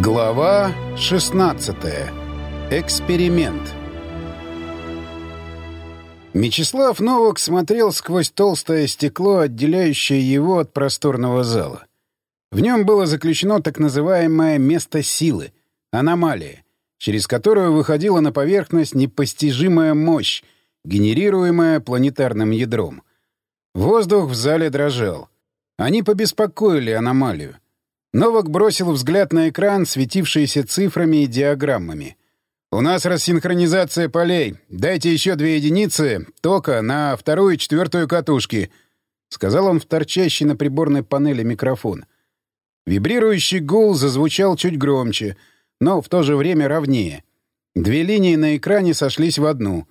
Глава 16. Эксперимент. Мечислав Новак смотрел сквозь толстое стекло, отделяющее его от просторного зала. В нем было заключено так называемое «место силы» — аномалия, через которую выходила на поверхность непостижимая мощь, генерируемая планетарным ядром. Воздух в зале дрожал. Они побеспокоили аномалию — Новак бросил взгляд на экран, светившийся цифрами и диаграммами. «У нас рассинхронизация полей. Дайте еще две единицы тока на вторую и четвертую катушки», — сказал он в торчащий на приборной панели микрофон. Вибрирующий гул зазвучал чуть громче, но в то же время ровнее. Две линии на экране сошлись в одну.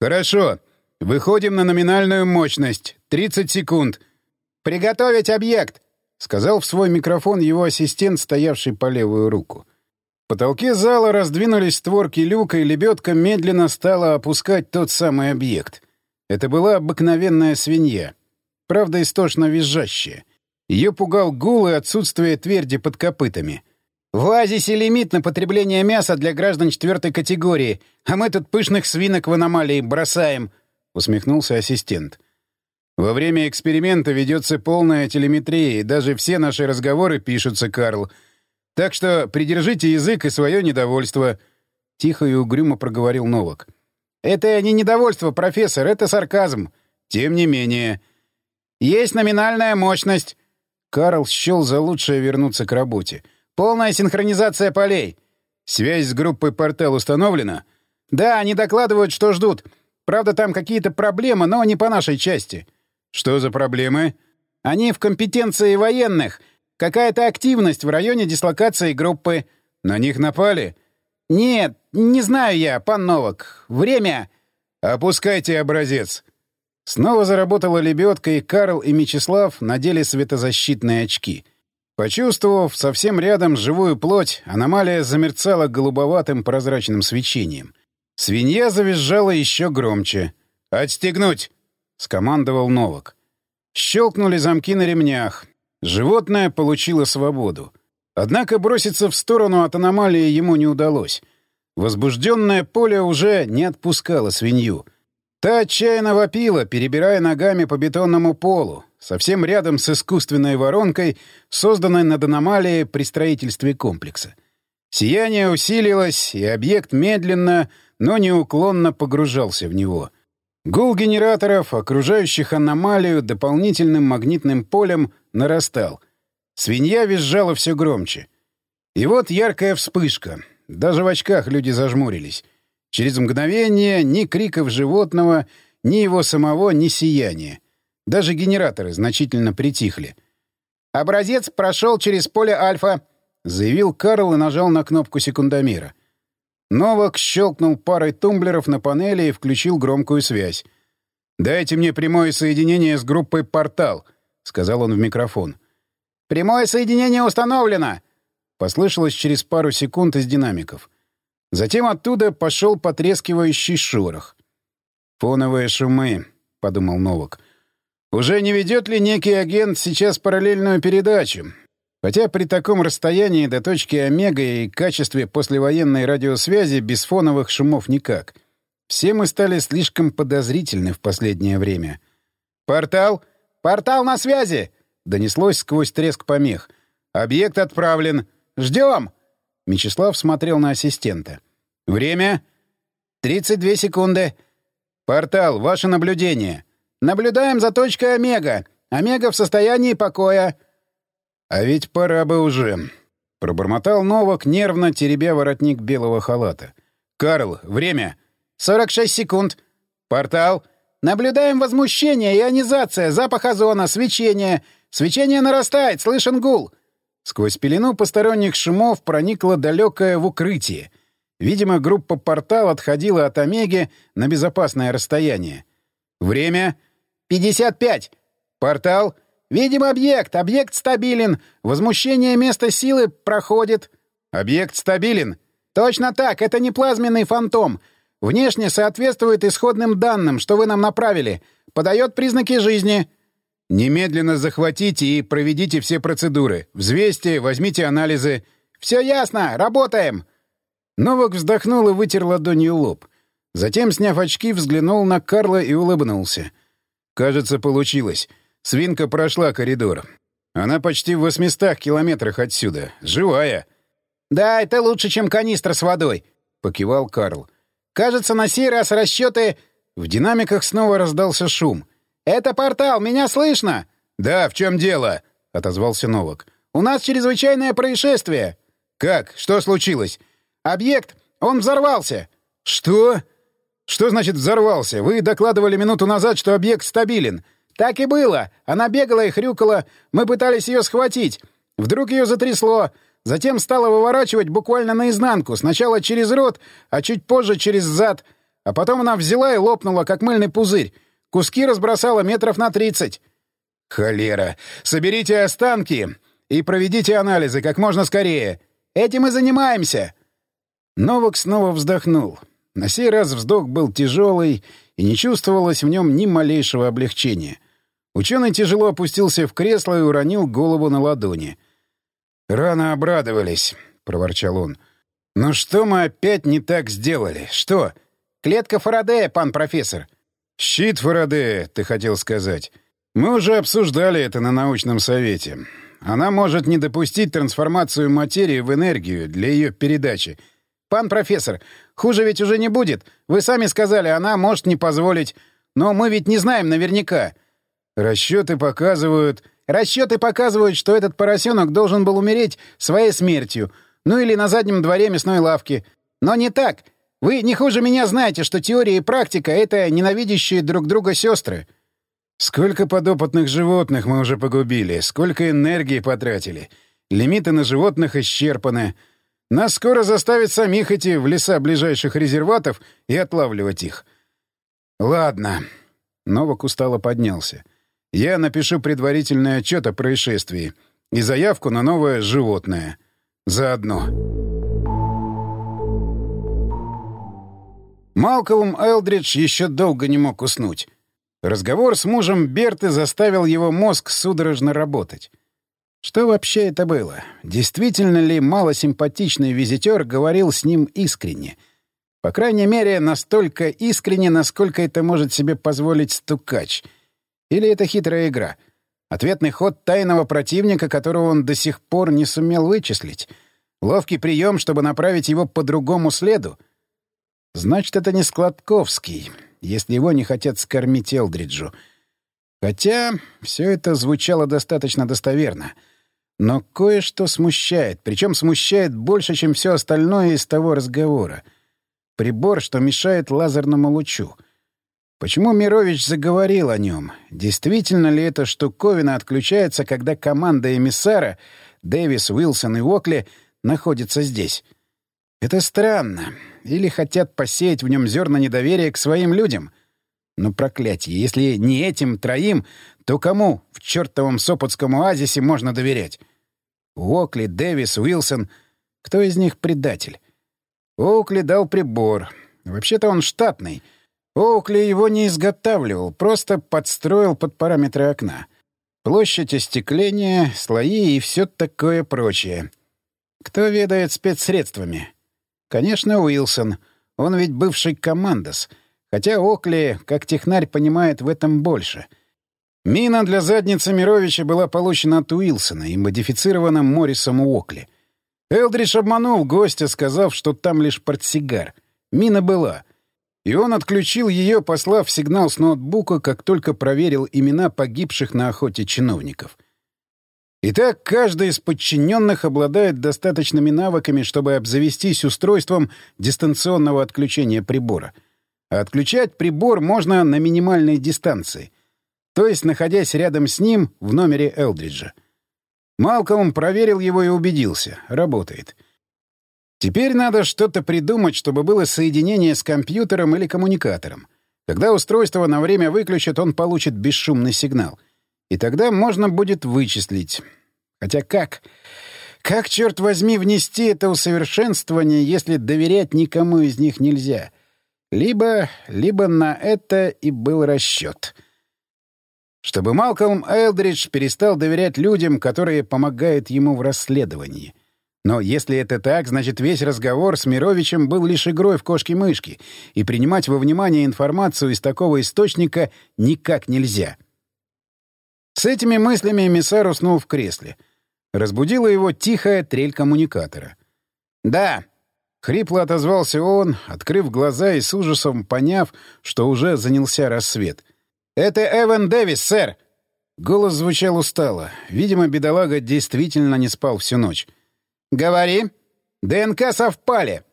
«Хорошо. Выходим на номинальную мощность. 30 секунд. Приготовить объект!» — сказал в свой микрофон его ассистент, стоявший по левую руку. В потолке зала раздвинулись створки люка, и лебедка медленно стала опускать тот самый объект. Это была обыкновенная свинья. Правда, истошно визжащая. Ее пугал гул и отсутствие тверди под копытами. «В оазисе лимит на потребление мяса для граждан четвертой категории, а мы тут пышных свинок в аномалии бросаем», — усмехнулся ассистент. Во время эксперимента ведется полная телеметрия, и даже все наши разговоры пишутся, Карл. Так что придержите язык и свое недовольство. Тихо и угрюмо проговорил Новак. Это не недовольство, профессор, это сарказм. Тем не менее. Есть номинальная мощность. Карл счел за лучшее вернуться к работе. Полная синхронизация полей. Связь с группой «Портал» установлена? Да, они докладывают, что ждут. Правда, там какие-то проблемы, но не по нашей части. «Что за проблемы?» «Они в компетенции военных. Какая-то активность в районе дислокации группы. На них напали?» «Нет, не знаю я, пан Новак. Время...» «Опускайте образец». Снова заработала лебедка, и Карл и Мечислав надели светозащитные очки. Почувствовав совсем рядом живую плоть, аномалия замерцала голубоватым прозрачным свечением. Свинья завизжала еще громче. «Отстегнуть!» — скомандовал Новак. Щелкнули замки на ремнях. Животное получило свободу. Однако броситься в сторону от аномалии ему не удалось. Возбужденное поле уже не отпускало свинью. Та отчаянно вопила, перебирая ногами по бетонному полу, совсем рядом с искусственной воронкой, созданной над аномалией при строительстве комплекса. Сияние усилилось, и объект медленно, но неуклонно погружался в него — Гул генераторов, окружающих аномалию дополнительным магнитным полем, нарастал. Свинья визжала все громче. И вот яркая вспышка. Даже в очках люди зажмурились. Через мгновение ни криков животного, ни его самого, ни сияния. Даже генераторы значительно притихли. «Образец прошел через поле Альфа», — заявил Карл и нажал на кнопку секундомера. Новак щелкнул парой тумблеров на панели и включил громкую связь. «Дайте мне прямое соединение с группой «Портал», — сказал он в микрофон. «Прямое соединение установлено!» — послышалось через пару секунд из динамиков. Затем оттуда пошел потрескивающий шорох. «Фоновые шумы», — подумал Новак. «Уже не ведет ли некий агент сейчас параллельную передачу? Хотя при таком расстоянии до точки Омега и качестве послевоенной радиосвязи без фоновых шумов никак. Все мы стали слишком подозрительны в последнее время. «Портал! Портал на связи!» — донеслось сквозь треск помех. «Объект отправлен. Ждем!» Мечислав смотрел на ассистента. «Время?» «Тридцать две секунды». «Портал, ваше наблюдение». «Наблюдаем за точкой Омега. Омега в состоянии покоя». «А ведь пора бы уже...» — пробормотал Новак, нервно теребя воротник белого халата. «Карл, время!» «Сорок шесть секунд». «Портал!» «Наблюдаем возмущение, ионизация, запах озона, свечение. Свечение нарастает, слышен гул». Сквозь пелену посторонних шумов проникло далекое в укрытие. Видимо, группа «Портал» отходила от Омеги на безопасное расстояние. «Время?» «Пятьдесят пять». «Портал?» «Видим объект. Объект стабилен. Возмущение места силы проходит». «Объект стабилен?» «Точно так. Это не плазменный фантом. Внешне соответствует исходным данным, что вы нам направили. Подает признаки жизни». «Немедленно захватите и проведите все процедуры. Взвесьте, возьмите анализы. Все ясно! Работаем!» Новак вздохнул и вытер ладонью лоб. Затем, сняв очки, взглянул на Карла и улыбнулся. «Кажется, получилось. Свинка прошла коридор. Она почти в 800 километрах отсюда. Живая!» «Да, это лучше, чем канистра с водой», — покивал Карл. «Кажется, на сей раз расчеты...» В динамиках снова раздался шум. «Это портал, меня слышно?» «Да, в чем дело?» — отозвался Новак. «У нас чрезвычайное происшествие». «Как? Что случилось?» «Объект! Он взорвался!» «Что?» «Что значит взорвался? Вы докладывали минуту назад, что объект стабилен». «Так и было. Она бегала и хрюкала. Мы пытались ее схватить. Вдруг ее затрясло. Затем стала выворачивать буквально наизнанку. Сначала через рот, а чуть позже через зад. А потом она взяла и лопнула, как мыльный пузырь. Куски разбросала метров на тридцать. «Холера! Соберите останки и проведите анализы как можно скорее. Этим и занимаемся!» Новак снова вздохнул. На сей раз вздох был тяжелый, и не чувствовалось в нем ни малейшего облегчения. Ученый тяжело опустился в кресло и уронил голову на ладони. «Рано обрадовались», — проворчал он. «Но что мы опять не так сделали? Что?» «Клетка Фарадея, пан профессор». «Щит Фарадея, ты хотел сказать. Мы уже обсуждали это на научном совете. Она может не допустить трансформацию материи в энергию для ее передачи — «Пан профессор, хуже ведь уже не будет. Вы сами сказали, она может не позволить. Но мы ведь не знаем наверняка». «Расчеты показывают...» «Расчеты показывают, что этот поросенок должен был умереть своей смертью. Ну или на заднем дворе мясной лавки. Но не так. Вы не хуже меня знаете, что теория и практика — это ненавидящие друг друга сестры». «Сколько подопытных животных мы уже погубили, сколько энергии потратили. Лимиты на животных исчерпаны». Нас скоро заставят самих идти в леса ближайших резерватов и отлавливать их. Ладно. Новак устало поднялся. Я напишу предварительный отчет о происшествии и заявку на новое животное. Заодно. Малкольм Элдридж еще долго не мог уснуть. Разговор с мужем Берты заставил его мозг судорожно работать. Что вообще это было? Действительно ли малосимпатичный визитер говорил с ним искренне? По крайней мере, настолько искренне, насколько это может себе позволить стукач. Или это хитрая игра? Ответный ход тайного противника, которого он до сих пор не сумел вычислить? Ловкий прием, чтобы направить его по другому следу? Значит, это не Складковский, если его не хотят скормить Элдриджу. Хотя все это звучало достаточно достоверно — но кое-что смущает, причем смущает больше, чем все остальное из того разговора. Прибор, что мешает лазерному лучу. Почему Мирович заговорил о нем? Действительно ли эта штуковина отключается, когда команда эмиссара, Дэвис, Уилсон и Уокли, находится здесь? Это странно. Или хотят посеять в нем зерна недоверия к своим людям? Но проклятие, если не этим троим, то кому в чертовом Сопотском оазисе можно доверять? Уокли, Дэвис, Уилсон. Кто из них предатель? Оукли дал прибор. Вообще-то он штатный. Оукли его не изготавливал, просто подстроил под параметры окна. Площадь остекления, слои и все такое прочее. Кто ведает спецсредствами? Конечно, Уилсон. Он ведь бывший командос. Хотя Окли, как технарь, понимает в этом больше — Мина для задницы Мировича была получена от Уилсона и модифицирована Моррисом Уокли. Элдридж обманул гостя, сказав, что там лишь портсигар. Мина была. И он отключил ее, послав сигнал с ноутбука, как только проверил имена погибших на охоте чиновников. Итак, каждый из подчиненных обладает достаточными навыками, чтобы обзавестись устройством дистанционного отключения прибора. А отключать прибор можно на минимальной дистанции — то есть находясь рядом с ним в номере Элдриджа. Малкольм проверил его и убедился — работает. Теперь надо что-то придумать, чтобы было соединение с компьютером или коммуникатором. Когда устройство на время выключат, он получит бесшумный сигнал. И тогда можно будет вычислить. Хотя как? Как, черт возьми, внести это усовершенствование, если доверять никому из них нельзя? Либо, либо на это и был расчет. Чтобы Малкольм Элдридж перестал доверять людям, которые помогают ему в расследовании. Но если это так, значит, весь разговор с Мировичем был лишь игрой в кошки-мышки, и принимать во внимание информацию из такого источника никак нельзя. С этими мыслями эмиссар уснул в кресле. Разбудила его тихая трель коммуникатора. «Да!» — хрипло отозвался он, открыв глаза и с ужасом поняв, что уже занялся рассвет. «Это Эван Дэвис, сэр!» Голос звучал устало. Видимо, бедолага действительно не спал всю ночь. «Говори. ДНК совпали».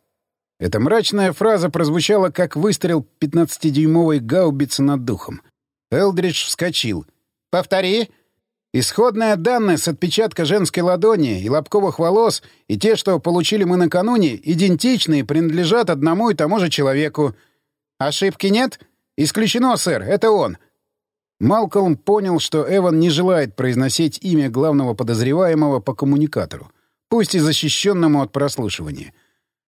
Эта мрачная фраза прозвучала, как выстрел 15-дюймовой гаубицы над духом. Элдридж вскочил. «Повтори». Исходные данные с отпечатка женской ладони и лобковых волос и те, что получили мы накануне, идентичны и принадлежат одному и тому же человеку. Ошибки нет? Исключено, сэр, это он. Малкольм понял, что Эван не желает произносить имя главного подозреваемого по коммуникатору пусть и защищенному от прослушивания.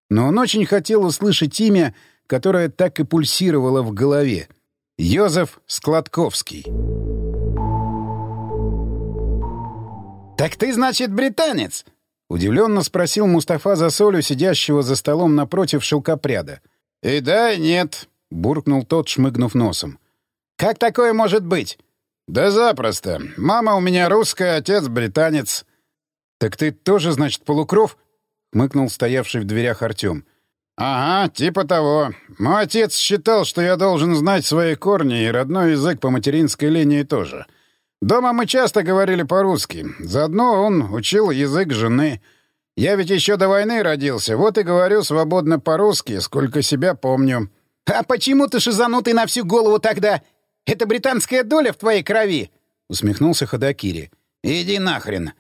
Но он очень хотел услышать имя, которое так и пульсировало в голове. Йозеф Складковский. «Так ты, значит, британец?» — удивленно спросил Мустафа Засолю, сидящего за столом напротив шелкопряда. «И да, и нет», — буркнул тот, шмыгнув носом. «Как такое может быть?» «Да запросто. Мама у меня русская, отец британец. «Так ты тоже, значит, полукров?» — хмыкнул стоявший в дверях Артем. «Ага, типа того. Мой отец считал, что я должен знать свои корни и родной язык по материнской линии тоже. Дома мы часто говорили по-русски. Заодно он учил язык жены. Я ведь еще до войны родился, вот и говорю свободно по-русски, сколько себя помню». «А почему ты шизанутый на всю голову тогда? Это британская доля в твоей крови?» — усмехнулся Ходокири. «Иди нахрен!»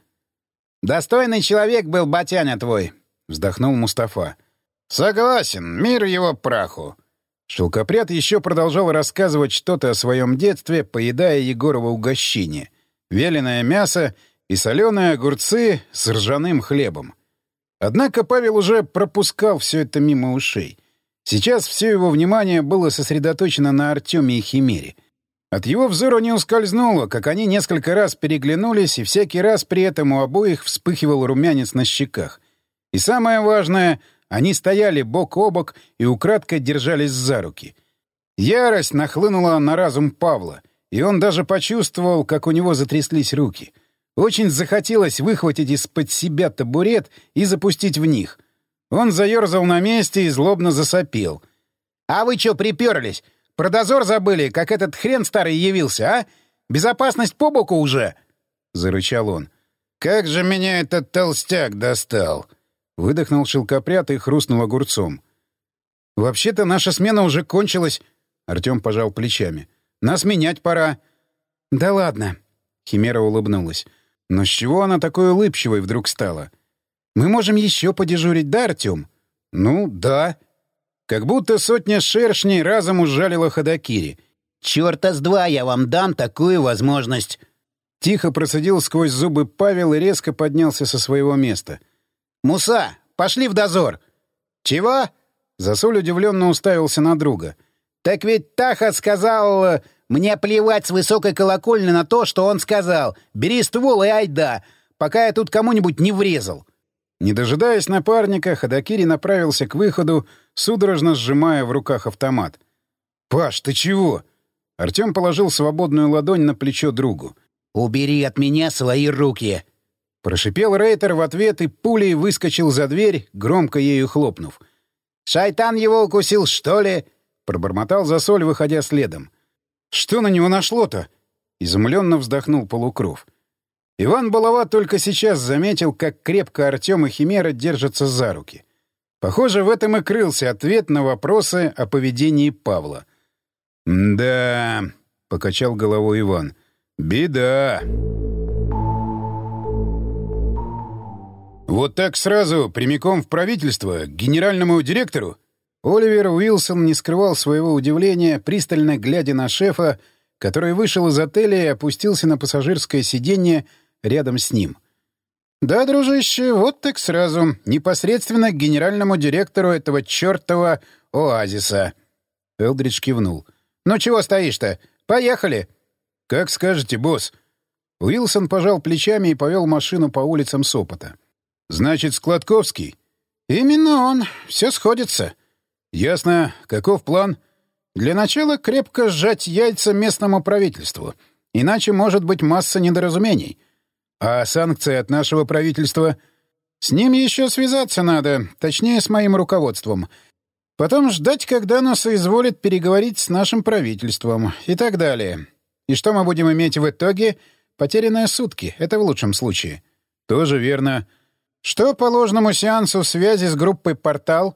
«Достойный человек был батяня твой», — вздохнул Мустафа. «Согласен, мир его праху». Шелкопряд еще продолжал рассказывать что-то о своем детстве, поедая Егорова угощение. Веленое мясо и соленые огурцы с ржаным хлебом. Однако Павел уже пропускал все это мимо ушей. Сейчас все его внимание было сосредоточено на Артеме и Химере — от его взора не ускользнуло, как они несколько раз переглянулись, и всякий раз при этом у обоих вспыхивал румянец на щеках. И самое важное, они стояли бок о бок и украдкой держались за руки. Ярость нахлынула на разум Павла, и он даже почувствовал, как у него затряслись руки. Очень захотелось выхватить из-под себя табурет и запустить в них. Он заерзал на месте и злобно засопел. «А вы чё приперлись? Про дозор забыли, как этот хрен старый явился, а? Безопасность по боку уже!» — зарычал он. «Как же меня этот толстяк достал!» — выдохнул шелкопряд и хрустнул огурцом. «Вообще-то наша смена уже кончилась», — Артем пожал плечами. «Нас менять пора». «Да ладно», — Химера улыбнулась. «Но с чего она такой улыбчивой вдруг стала? Мы можем еще подежурить, да, Артем?» «Ну, да», как будто сотня шершней разом ужалила Ходокири. «Чёрта с два я вам дам такую возможность!» Тихо процедил сквозь зубы Павел и резко поднялся со своего места. «Муса, пошли в дозор!» «Чего?» Засоль удивленно уставился на друга. «Так ведь Таха сказал... Мне плевать с высокой колокольни на то, что он сказал. Бери ствол и айда, пока я тут кому-нибудь не врезал». Не дожидаясь напарника, Ходокири направился к выходу, судорожно сжимая в руках автомат. «Паш, ты чего?» Артем положил свободную ладонь на плечо другу. «Убери от меня свои руки!» Прошипел Рейтер в ответ и пулей выскочил за дверь, громко ею хлопнув. «Шайтан его укусил, что ли?» — пробормотал засоль, выходя следом. «Что на него нашло-то?» — изумленно вздохнул Полукров. Иван Балава только сейчас заметил, как крепко Артем и Химера держатся за руки. Похоже, в этом и крылся ответ на вопросы о поведении Павла. «Да...» — покачал головой Иван. «Беда...» «Вот так сразу, прямиком в правительство, к генеральному директору?» Оливер Уилсон не скрывал своего удивления, пристально глядя на шефа, который вышел из отеля и опустился на пассажирское сиденье рядом с ним. «Да, дружище, вот так сразу, непосредственно к генеральному директору этого чертова оазиса». Элдридж кивнул. «Ну чего стоишь-то? Поехали!» «Как скажете, босс». Уилсон пожал плечами и повел машину по улицам Сопота. Значит, Складковский? Именно он. Все сходится. Ясно. Каков план? Для начала крепко сжать яйца местному правительству. Иначе может быть масса недоразумений. А санкции от нашего правительства? С ним еще связаться надо, точнее, с моим руководством. Потом ждать, когда оно соизволит переговорить с нашим правительством и так далее. И что мы будем иметь в итоге? Потерянные сутки. Это в лучшем случае. Тоже верно. Что по ложному сеансу связи с группой «Портал»?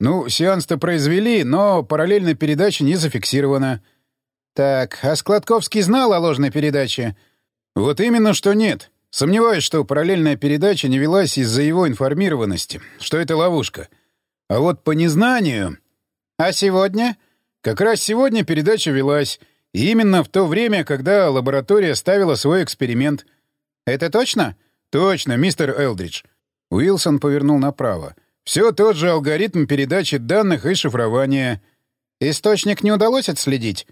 Ну, сеанс-то произвели, но параллельная передача не зафиксирована. Так, а Складковский знал о ложной передаче? Вот именно, что нет. Сомневаюсь, что параллельная передача не велась из-за его информированности, что это ловушка. А вот по незнанию... А сегодня? Как раз сегодня передача велась. И именно в то время, когда лаборатория ставила свой эксперимент. Это точно? Точно, мистер Элдридж. Уилсон повернул направо. Все тот же алгоритм передачи данных и шифрования. Источник не удалось отследить?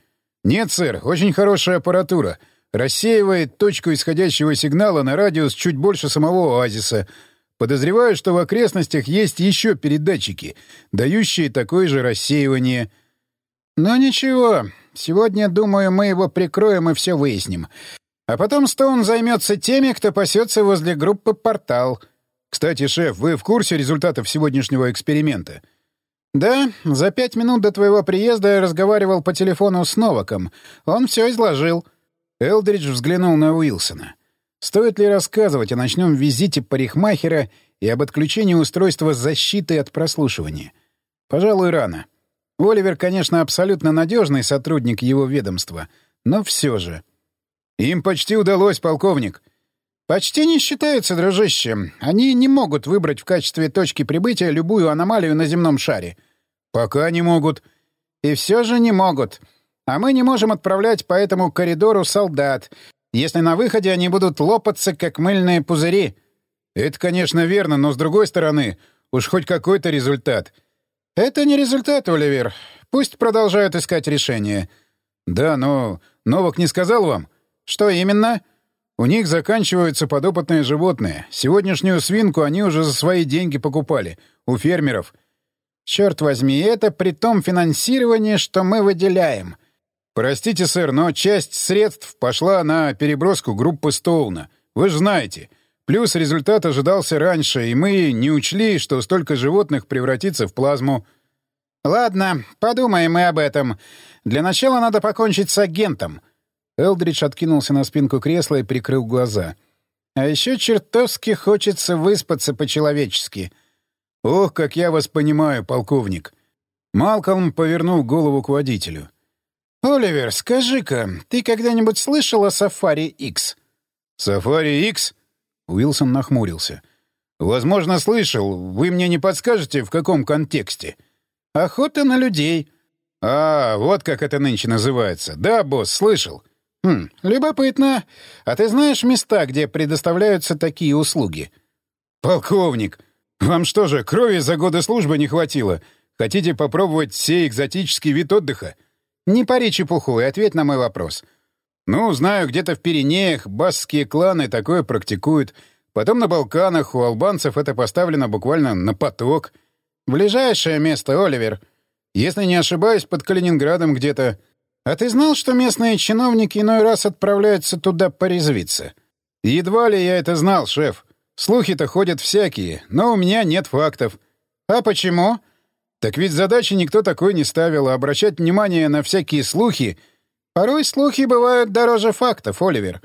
Нет, сэр, очень хорошая аппаратура — рассеивает точку исходящего сигнала на радиус чуть больше самого оазиса. Подозреваю, что в окрестностях есть еще передатчики, дающие такое же рассеивание. Но ничего, сегодня, думаю, мы его прикроем и все выясним. А потом Стоун займется теми, кто пасется возле группы «Портал». Кстати, шеф, вы в курсе результатов сегодняшнего эксперимента? Да, за пять минут до твоего приезда я разговаривал по телефону с Новаком. Он все изложил. Элдридж взглянул на Уилсона. Стоит ли рассказывать о ночном визите парикмахера и об отключении устройства защиты от прослушивания? Пожалуй, рано. Оливер, конечно, абсолютно надежный сотрудник его ведомства, но все же. Им почти удалось, полковник. Почти не считаются, дружище. Они не могут выбрать в качестве точки прибытия любую аномалию на земном шаре. Пока не могут. И все же не могут. А мы не можем отправлять по этому коридору солдат, если на выходе они будут лопаться, как мыльные пузыри. Это, конечно, верно, но с другой стороны, уж хоть какой-то результат. Это не результат, Оливер. Пусть продолжают искать решение. Да, но Новак не сказал вам? Что именно? У них заканчиваются подопытные животные. Сегодняшнюю свинку они уже за свои деньги покупали. У фермеров. Черт возьми, это при том финансировании, что мы выделяем. «Простите, сэр, но часть средств пошла на переброску группы Стоуна. Вы же знаете. Плюс результат ожидался раньше, и мы не учли, что столько животных превратится в плазму». «Ладно, подумаем мы об этом. Для начала надо покончить с агентом». Элдридж откинулся на спинку кресла и прикрыл глаза. «А еще чертовски хочется выспаться по-человечески». «Ох, как я вас понимаю, полковник». Малкольм повернул голову к водителю. «Оливер, скажи-ка, ты когда-нибудь слышал о Сафари X?» «Сафари X?» Уилсон нахмурился. «Возможно, слышал. Вы мне не подскажете, в каком контексте?» «Охота на людей». «А, вот как это нынче называется. Да, босс, слышал». «Хм, любопытно. А ты знаешь места, где предоставляются такие услуги?» «Полковник, вам что же, крови за годы службы не хватило? Хотите попробовать сей экзотический вид отдыха?» Не пари чепуху и ответь на мой вопрос. Ну, знаю, где-то в Пиренеях басские кланы такое практикуют. Потом на Балканах у албанцев это поставлено буквально на поток. Ближайшее место, Оливер. Если не ошибаюсь, под Калининградом где-то. А ты знал, что местные чиновники иной раз отправляются туда порезвиться? Едва ли я это знал, шеф. Слухи-то ходят всякие, но у меня нет фактов. А почему? Так ведь задачи никто такой не ставил, а обращать внимание на всякие слухи... Порой слухи бывают дороже фактов, Оливер.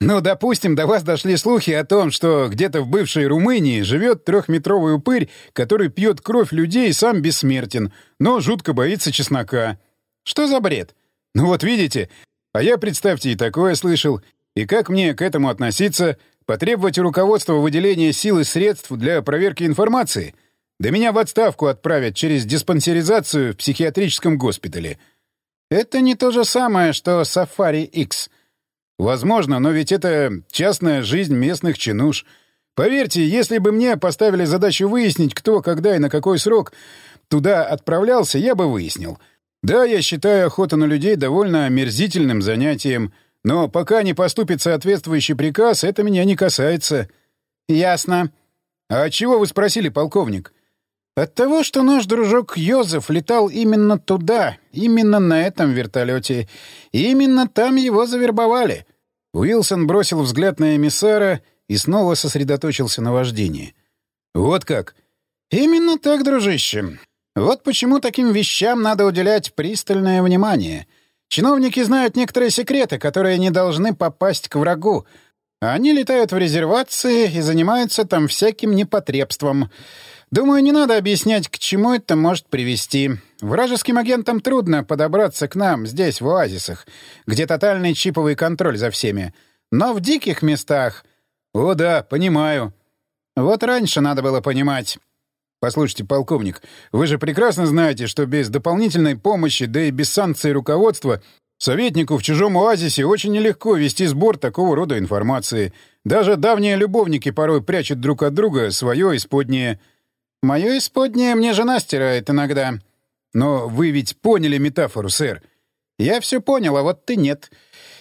Ну, допустим, до вас дошли слухи о том, что где-то в бывшей Румынии живет трехметровый упырь, который пьет кровь людей и сам бессмертен, но жутко боится чеснока. Что за бред? Ну вот видите, а я, представьте, и такое слышал. И как мне к этому относиться? Потребовать у руководства выделения сил и средств для проверки информации? Да меня в отставку отправят через диспансеризацию в психиатрическом госпитале. Это не то же самое, что Сафари X. Возможно, но ведь это частная жизнь местных чинуш. Поверьте, если бы мне поставили задачу выяснить, кто, когда и на какой срок туда отправлялся, я бы выяснил. Да, я считаю охоту на людей довольно омерзительным занятием, но пока не поступит соответствующий приказ, это меня не касается. Ясно. «А чего вы спросили, полковник?» «От того, что наш дружок Йозеф летал именно туда, именно на этом вертолете. И именно там его завербовали». Уилсон бросил взгляд на эмиссара и снова сосредоточился на вождении. «Вот как?» «Именно так, дружище. Вот почему таким вещам надо уделять пристальное внимание. Чиновники знают некоторые секреты, которые не должны попасть к врагу. Они летают в резервации и занимаются там всяким непотребством. Думаю, не надо объяснять, к чему это может привести. Вражеским агентам трудно подобраться к нам здесь, в оазисах, где тотальный чиповый контроль за всеми. Но в диких местах... О да, понимаю. Вот раньше надо было понимать. Послушайте, полковник, вы же прекрасно знаете, что без дополнительной помощи, да и без санкций руководства, советнику в чужом оазисе очень нелегко вести сбор такого рода информации. Даже давние любовники порой прячут друг от друга свое исподнее. Мое исподнее мне жена стирает иногда. Но вы ведь поняли метафору, сэр. Я все понял, а вот ты нет.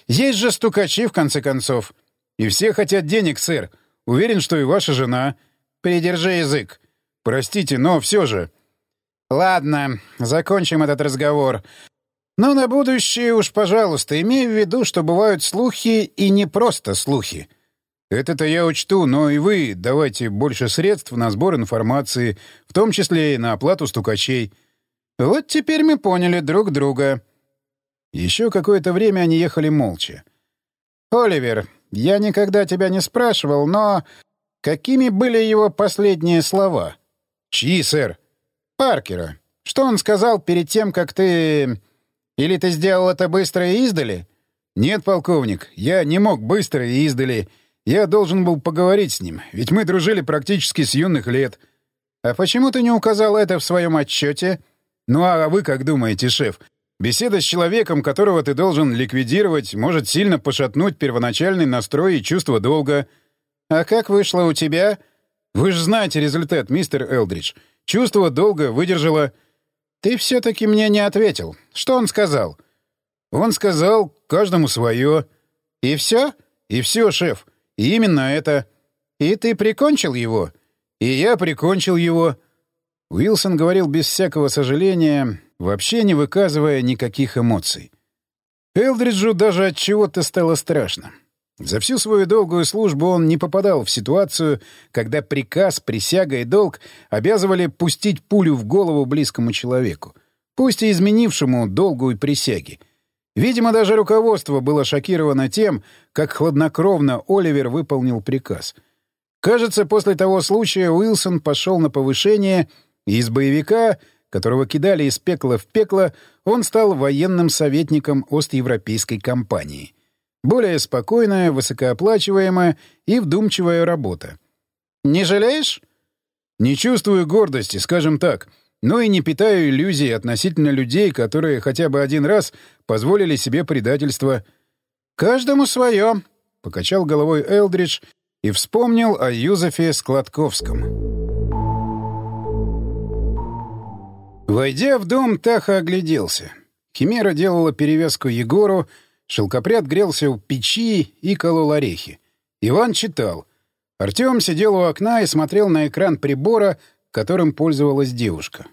Есть же стукачи, в конце концов. И все хотят денег, сэр. Уверен, что и ваша жена. Придержи язык. Простите, но все же. Ладно, закончим этот разговор. Но на будущее уж, пожалуйста, имей в виду, что бывают слухи и не просто слухи. Это-то я учту, но и вы давайте больше средств на сбор информации, в том числе и на оплату стукачей. Вот теперь мы поняли друг друга. Еще какое-то время они ехали молча. «Оливер, я никогда тебя не спрашивал, но какими были его последние слова?» «Чьи, сэр?» «Паркера. Что он сказал перед тем, как ты... Или ты сделал это быстро и издали?» «Нет, полковник, я не мог быстро и издали. Я должен был поговорить с ним, ведь мы дружили практически с юных лет. А почему ты не указал это в своем отчете? Ну а вы как думаете, шеф? Беседа с человеком, которого ты должен ликвидировать, может сильно пошатнуть первоначальный настрой и чувство долга. А как вышло у тебя? Вы же знаете результат, мистер Элдридж. Чувство долга выдержало... Ты все-таки мне не ответил. Что он сказал? Он сказал, каждому свое. И все? И все, шеф. Именно это. И ты прикончил его? И я прикончил его. Уилсон говорил без всякого сожаления, вообще не выказывая никаких эмоций. Элдриджу даже от чего-то стало страшно. За всю свою долгую службу он не попадал в ситуацию, когда приказ, присяга и долг обязывали пустить пулю в голову близкому человеку, пусть и изменившему долгу и присяги — Видимо, даже руководство было шокировано тем, как хладнокровно Оливер выполнил приказ. Кажется, после того случая Уилсон пошел на повышение, и из боевика, которого кидали из пекла в пекло, он стал военным советником Остевропейской компании. Более спокойная, высокооплачиваемая и вдумчивая работа. «Не жалеешь?» «Не чувствую гордости, скажем так» но и не питаю иллюзий относительно людей, которые хотя бы один раз позволили себе предательство. «Каждому свое», — покачал головой Элдридж и вспомнил о Юзефе Складковском. Войдя в дом, Таха огляделся. Химера делала перевязку Егору, шелкопряд грелся у печи и колол орехи. Иван читал. Артем сидел у окна и смотрел на экран прибора, которым пользовалась девушка.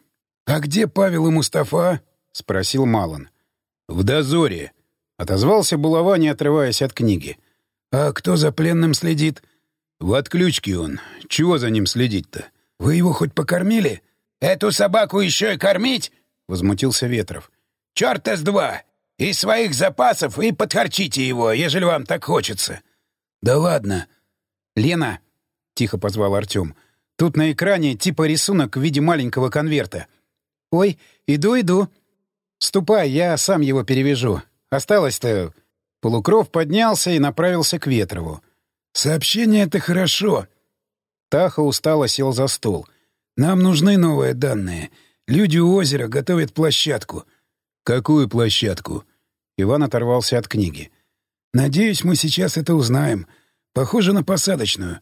«А где Павел и Мустафа?» — спросил Малон. «В дозоре», — отозвался Булава, не отрываясь от книги. «А кто за пленным следит?» «В отключке он. Чего за ним следить-то?» «Вы его хоть покормили?» «Эту собаку еще и кормить?» — возмутился Ветров. «Черта с два! Из своих запасов и подхарчите его, ежели вам так хочется». «Да ладно». «Лена!» — тихо позвал Артем. Тут на экране типа рисунок в виде маленького конверта. «Ой, иду, иду». «Ступай, я сам его перевяжу. Осталось-то...» Полукров поднялся и направился к Ветрову. «Сообщение — это хорошо». Таха устало сел за стол. «Нам нужны новые данные. Люди у озера готовят площадку». «Какую площадку?» Иван оторвался от книги. «Надеюсь, мы сейчас это узнаем. Похоже на посадочную.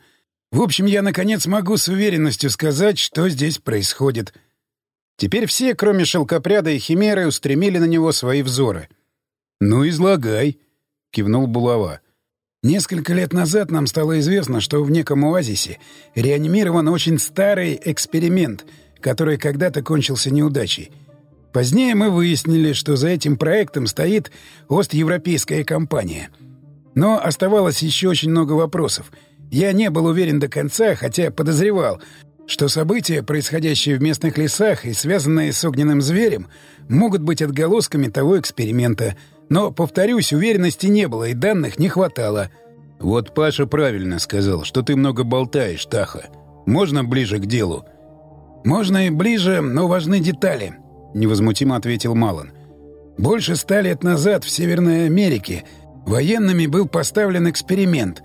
В общем, я, наконец, могу с уверенностью сказать, что здесь происходит. Теперь все, кроме шелкопряда и химеры, устремили на него свои взоры. — Ну, излагай, — кивнул Булава. — Несколько лет назад нам стало известно, что в неком оазисе реанимирован очень старый эксперимент, который когда-то кончился неудачей. Позднее мы выяснили, что за этим проектом стоит Остевропейская компания. Но оставалось еще очень много вопросов. Я не был уверен до конца, хотя подозревал, что события, происходящие в местных лесах и связанные с огненным зверем, могут быть отголосками того эксперимента. Но, повторюсь, уверенности не было и данных не хватало. «Вот Паша правильно сказал, что ты много болтаешь, Таха. Можно ближе к делу?» «Можно и ближе, но важны детали», — невозмутимо ответил Малон. «Больше ста лет назад в Северной Америке военными был поставлен эксперимент».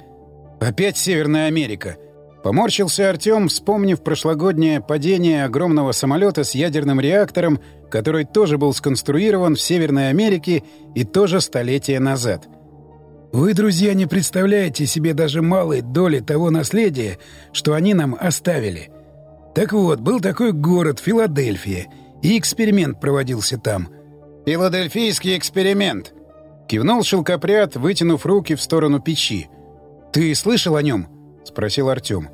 «Опять Северная Америка», Поморщился Артем, вспомнив прошлогоднее падение огромного самолета с ядерным реактором, который тоже был сконструирован в Северной Америке и тоже столетия назад. «Вы, друзья, не представляете себе даже малой доли того наследия, что они нам оставили. Так вот, был такой город Филадельфия, и эксперимент проводился там». «Филадельфийский эксперимент», — кивнул шелкопряд, вытянув руки в сторону печи. «Ты слышал о нем?» — спросил Артем.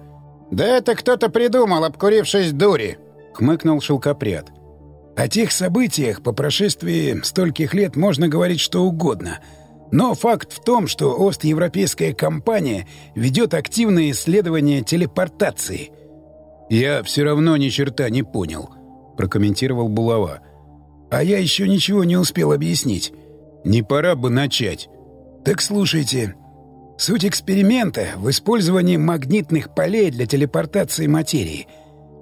«Да это кто-то придумал, обкурившись дури!» — хмыкнул шелкопряд. «О тех событиях по прошествии стольких лет можно говорить что угодно. Но факт в том, что Остевропейская компания ведет активные исследования телепортации». «Я все равно ни черта не понял», — прокомментировал Булава. «А я еще ничего не успел объяснить». «Не пора бы начать». «Так слушайте, Суть эксперимента в использовании магнитных полей для телепортации материи.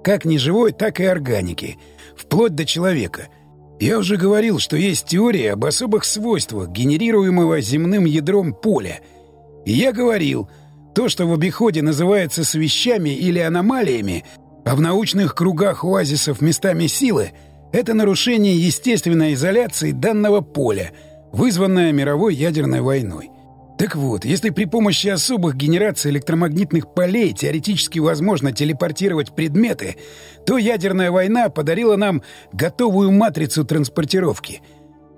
Как неживой, так и органики. Вплоть до человека. Я уже говорил, что есть теория об особых свойствах генерируемого земным ядром поля. И я говорил, то, что в обиходе называется свещами или аномалиями, а в научных кругах оазисов местами силы, это нарушение естественной изоляции данного поля, вызванное мировой ядерной войной. Так вот, если при помощи особых генераций электромагнитных полей теоретически возможно телепортировать предметы, то ядерная война подарила нам готовую матрицу транспортировки.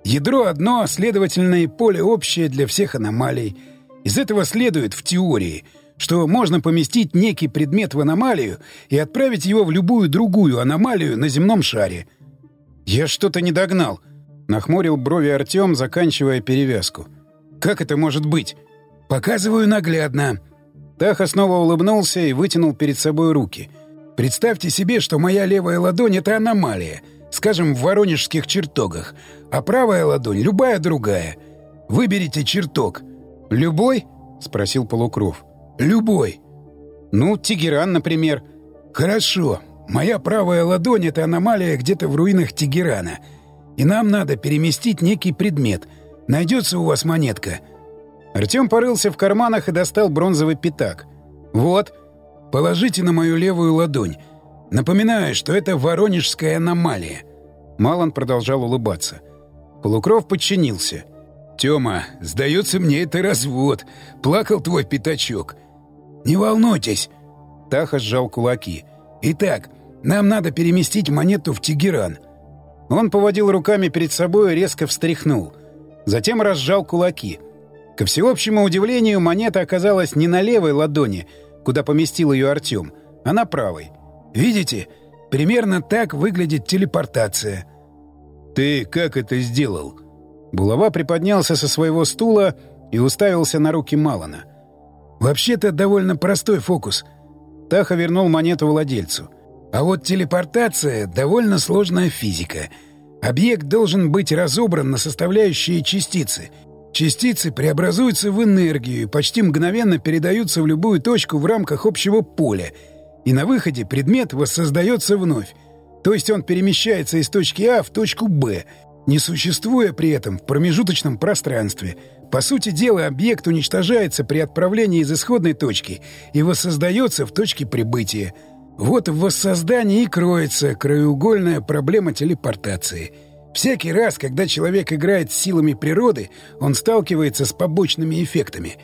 Ядро одно, следовательно, и поле общее для всех аномалий. Из этого следует, в теории, что можно поместить некий предмет в аномалию и отправить его в любую другую аномалию на земном шаре. «Я что-то не догнал», — нахмурил брови Артем, заканчивая перевязку. — как это может быть? Показываю наглядно. Таха снова улыбнулся и вытянул перед собой руки. Представьте себе, что моя левая ладонь — это аномалия, скажем, в воронежских чертогах, а правая ладонь — любая другая. Выберите чертог. «Любой?» — спросил Полукров. «Любой». «Ну, Тегеран, например». «Хорошо. Моя правая ладонь — это аномалия где-то в руинах Тегерана. И нам надо переместить некий предмет — Найдется у вас монетка?» Артем порылся в карманах и достал бронзовый пятак. «Вот, положите на мою левую ладонь. Напоминаю, что это воронежская аномалия». Малон продолжал улыбаться. Полукров подчинился. «Тёма, сдается мне это развод. Плакал твой пятачок». «Не волнуйтесь». Таха сжал кулаки. «Итак, нам надо переместить монету в Тегеран». Он поводил руками перед собой и резко встряхнул — затем разжал кулаки. Ко всеобщему удивлению, монета оказалась не на левой ладони, куда поместил ее Артем, а на правой. «Видите? Примерно так выглядит телепортация». «Ты как это сделал?» Булава приподнялся со своего стула и уставился на руки Малана. «Вообще-то довольно простой фокус». Таха вернул монету владельцу. «А вот телепортация — довольно сложная физика — Объект должен быть разобран на составляющие частицы. Частицы преобразуются в энергию и почти мгновенно передаются в любую точку в рамках общего поля. И на выходе предмет воссоздается вновь. То есть он перемещается из точки А в точку Б, не существуя при этом в промежуточном пространстве. По сути дела, объект уничтожается при отправлении из исходной точки и воссоздается в точке прибытия — вот в воссоздании и кроется краеугольная проблема телепортации. Всякий раз, когда человек играет с силами природы, он сталкивается с побочными эффектами.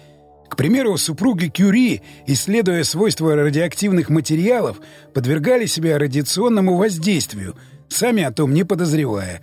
К примеру, супруги Кюри, исследуя свойства радиоактивных материалов, подвергали себя радиационному воздействию, сами о том не подозревая.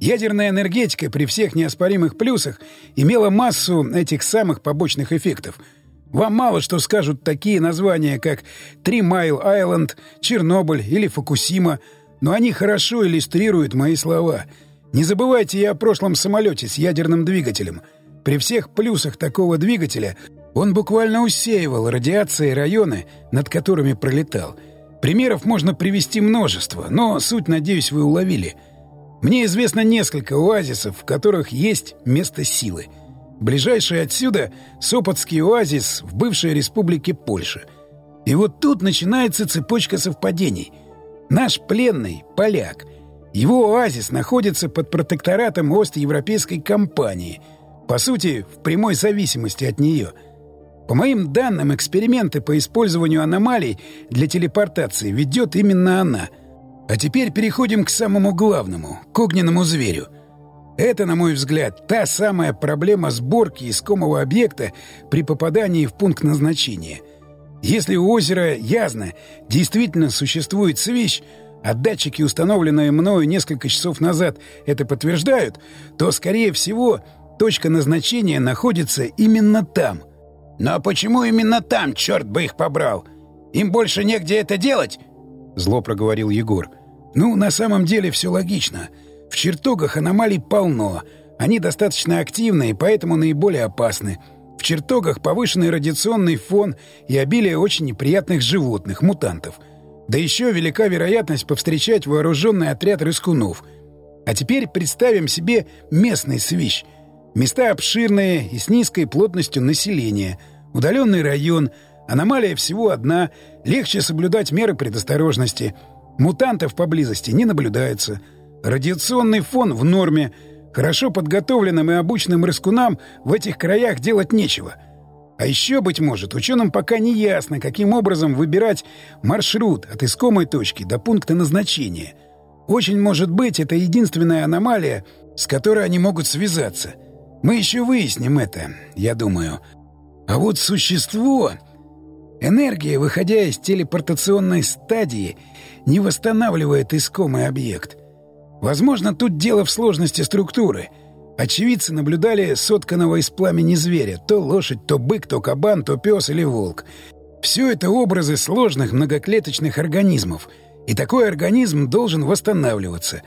Ядерная энергетика при всех неоспоримых плюсах имела массу этих самых побочных эффектов — Вам мало что скажут такие названия, как «Три Майл Айленд», «Чернобыль» или «Фукусима», но они хорошо иллюстрируют мои слова. Не забывайте я о прошлом самолете с ядерным двигателем. При всех плюсах такого двигателя он буквально усеивал радиацией районы, над которыми пролетал. Примеров можно привести множество, но суть, надеюсь, вы уловили. Мне известно несколько оазисов, в которых есть место силы — Ближайший отсюда — Сопотский оазис в бывшей республике Польша. И вот тут начинается цепочка совпадений. Наш пленный — поляк. Его оазис находится под протекторатом Ост-Европейской компании, по сути, в прямой зависимости от нее. По моим данным, эксперименты по использованию аномалий для телепортации ведет именно она. А теперь переходим к самому главному — к огненному зверю — это, на мой взгляд, та самая проблема сборки искомого объекта при попадании в пункт назначения. Если у озера Язно действительно существует свищ, а датчики, установленные мною несколько часов назад, это подтверждают, то, скорее всего, точка назначения находится именно там. «Но почему именно там, черт бы их побрал? Им больше негде это делать?» — зло проговорил Егор. «Ну, на самом деле все логично». В чертогах аномалий полно. Они достаточно активны и поэтому наиболее опасны. В чертогах повышенный радиационный фон и обилие очень неприятных животных, мутантов. Да еще велика вероятность повстречать вооруженный отряд рыскунов. А теперь представим себе местный свищ. Места обширные и с низкой плотностью населения. Удаленный район. Аномалия всего одна. Легче соблюдать меры предосторожности. Мутантов поблизости не наблюдается. Радиационный фон в норме. Хорошо подготовленным и обученным рыскунам в этих краях делать нечего. А еще, быть может, ученым пока не ясно, каким образом выбирать маршрут от искомой точки до пункта назначения. Очень может быть, это единственная аномалия, с которой они могут связаться. Мы еще выясним это, я думаю. А вот существо... Энергия, выходя из телепортационной стадии, не восстанавливает искомый объект. Возможно, тут дело в сложности структуры. Очевидцы наблюдали сотканного из пламени зверя. То лошадь, то бык, то кабан, то пес или волк. Все это образы сложных многоклеточных организмов. И такой организм должен восстанавливаться.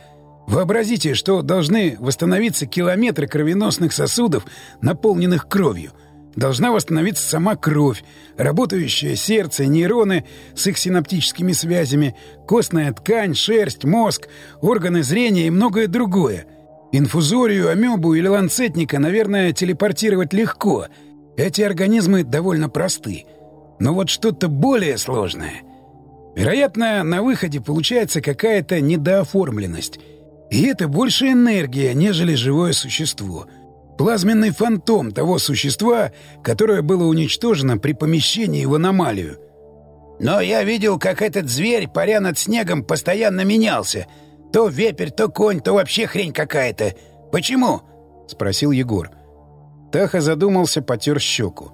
Вообразите, что должны восстановиться километры кровеносных сосудов, наполненных кровью — Должна восстановиться сама кровь, работающее сердце, нейроны с их синаптическими связями, костная ткань, шерсть, мозг, органы зрения и многое другое. Инфузорию, амебу или ланцетника, наверное, телепортировать легко. Эти организмы довольно просты. Но вот что-то более сложное. Вероятно, на выходе получается какая-то недооформленность. И это больше энергия, нежели живое существо — Плазменный фантом того существа, которое было уничтожено при помещении в аномалию. Но я видел, как этот зверь, паря над снегом, постоянно менялся. То вепрь, то конь, то вообще хрень какая-то. Почему? — спросил Егор. Таха задумался, потер щеку.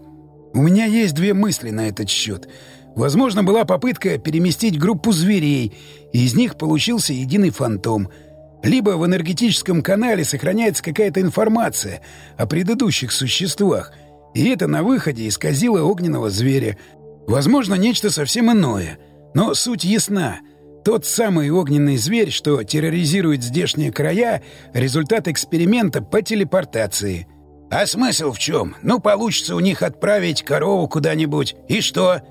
«У меня есть две мысли на этот счет. Возможно, была попытка переместить группу зверей, и из них получился единый фантом — либо в энергетическом канале сохраняется какая-то информация о предыдущих существах, и это на выходе исказило огненного зверя. Возможно, нечто совсем иное. Но суть ясна. Тот самый огненный зверь, что терроризирует здешние края, результат эксперимента по телепортации. А смысл в чем? Ну, получится у них отправить корову куда-нибудь. И что?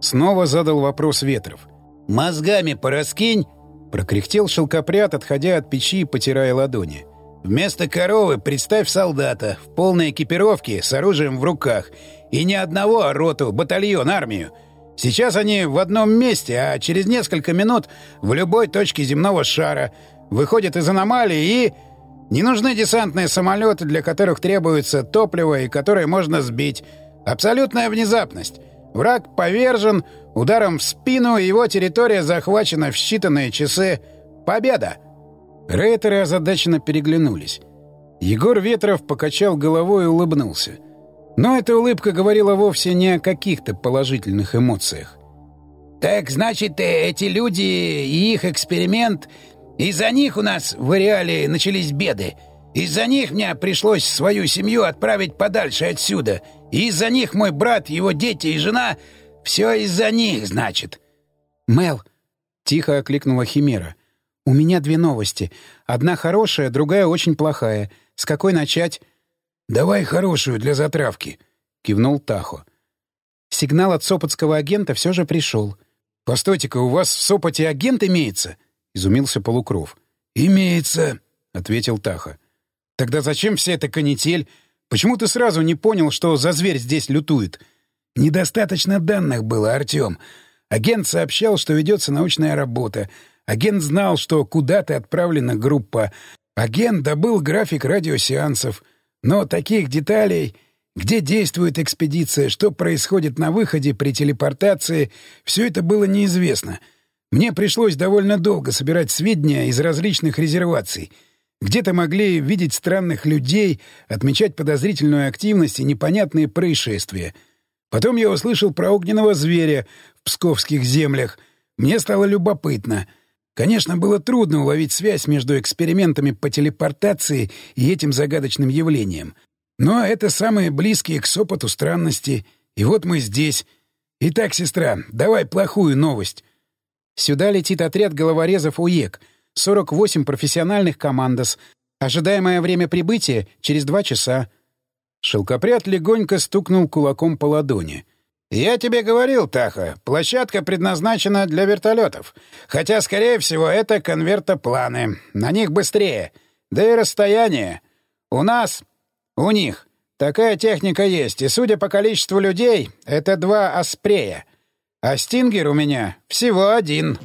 Снова задал вопрос Ветров. Мозгами пораскинь Прокряхтел шелкопряд, отходя от печи и потирая ладони. «Вместо коровы представь солдата в полной экипировке с оружием в руках. И не одного, а роту, батальон, армию. Сейчас они в одном месте, а через несколько минут в любой точке земного шара. Выходят из аномалии и... Не нужны десантные самолеты, для которых требуется топливо и которые можно сбить. Абсолютная внезапность. Враг повержен, ударом в спину его территория захвачена в считанные часы. Победа! Рейтеры озадаченно переглянулись. Егор Ветров покачал головой и улыбнулся. Но эта улыбка говорила вовсе не о каких-то положительных эмоциях. «Так, значит, эти люди и их эксперимент... Из-за них у нас в реале начались беды. Из-за них мне пришлось свою семью отправить подальше отсюда. Из-за них мой брат, его дети и жена... Все из-за них, значит». «Мел», — тихо окликнула Химера, — «у меня две новости. Одна хорошая, другая очень плохая. С какой начать?» «Давай хорошую для затравки», — кивнул Тахо. Сигнал от сопотского агента все же пришел. «Постойте-ка, у вас в Сопоте агент имеется?» — изумился Полукров. «Имеется», — ответил Таха. «Тогда зачем вся эта канитель? Почему ты сразу не понял, что за зверь здесь лютует?» «Недостаточно данных было, Артем. Агент сообщал, что ведется научная работа. Агент знал, что куда-то отправлена группа. Агент добыл график радиосеансов. Но таких деталей, где действует экспедиция, что происходит на выходе при телепортации, все это было неизвестно. Мне пришлось довольно долго собирать сведения из различных резерваций. Где-то могли видеть странных людей, отмечать подозрительную активность и непонятные происшествия. Потом я услышал про огненного зверя в псковских землях. Мне стало любопытно. Конечно, было трудно уловить связь между экспериментами по телепортации и этим загадочным явлением. Но это самые близкие к сопоту странности. И вот мы здесь. Итак, сестра, давай плохую новость. Сюда летит отряд головорезов УЕК. 48 профессиональных командос. Ожидаемое время прибытия — через два часа. Шелкопряд легонько стукнул кулаком по ладони. «Я тебе говорил, Таха, площадка предназначена для вертолетов. Хотя, скорее всего, это конвертопланы. На них быстрее. Да и расстояние. У нас... У них. Такая техника есть, и, судя по количеству людей, это два аспрея. А стингер у меня всего один».